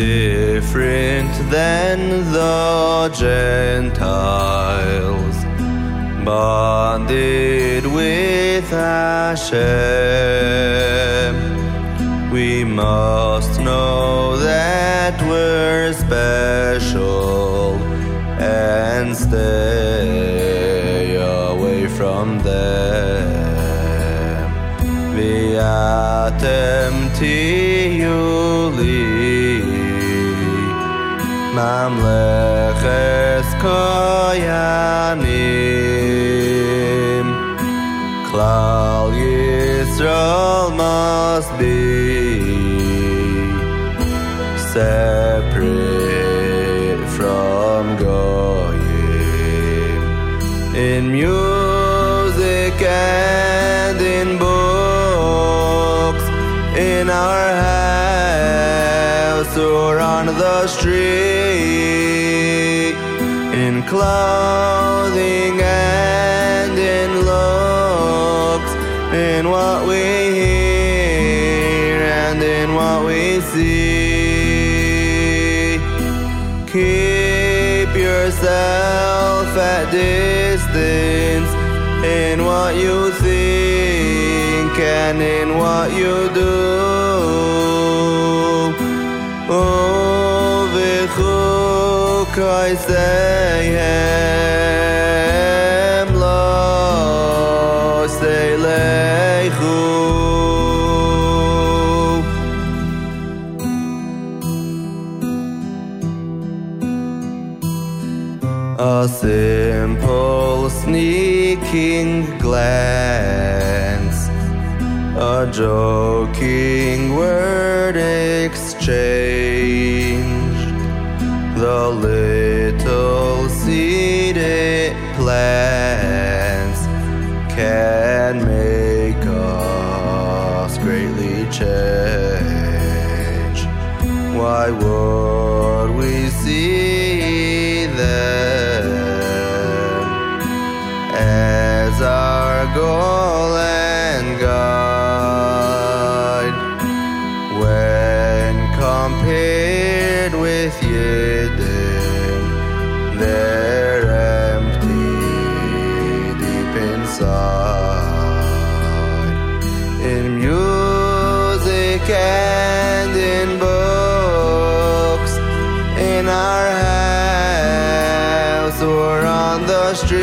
different than the Gentiles, bonded with Hashem. We must know that we're special and stay away from them. Viatem tiuli mamleches koyanim. Klal Yisrael must be separate from Goyim. In music and in books in our house or on the street in clothing and in looks in what we hear and in what we see keep yourself at distance in what you think and in what you do. Oh, v'chukay sehem lo seilechu. A simple sneaking glance, a joking word exchange, the little seeded plants can make us greatly change. Why would we see them as our goal and guide when compared with Yidden? They're empty deep inside. In music and in books, in our house or on the street,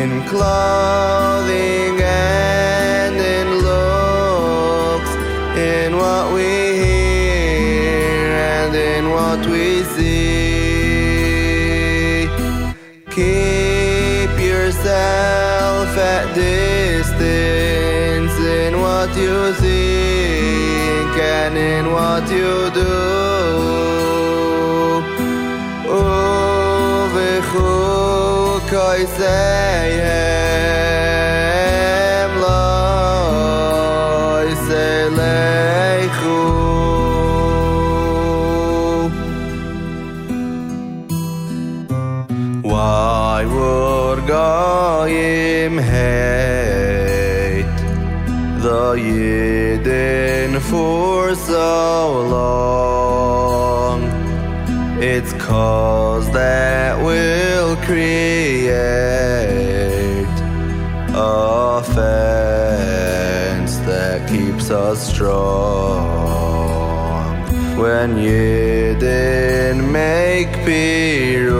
in clothing and in looks, in what we we see. Keep yourself at distance in what you think and in what you do. Uvechukay sehem Hate the Yidden for so long? It's cause that will create a fence that keeps us strong. When Yidden make pirutzim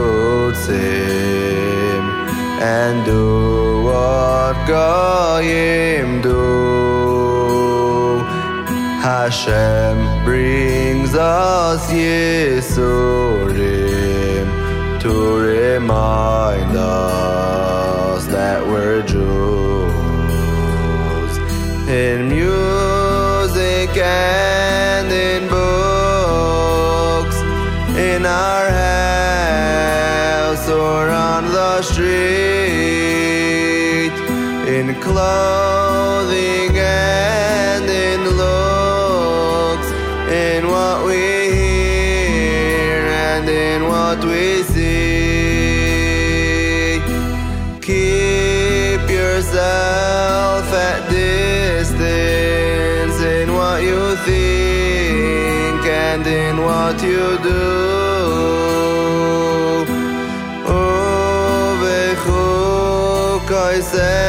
and do what Goyim do, Hashem brings us Yisurim to remind us that we're Jews. In music and in books, in our house or on the street, clothing and in looks, in what we hear and in what we see. Keep yourself at distance in what you think and in what you do. Koiseyeh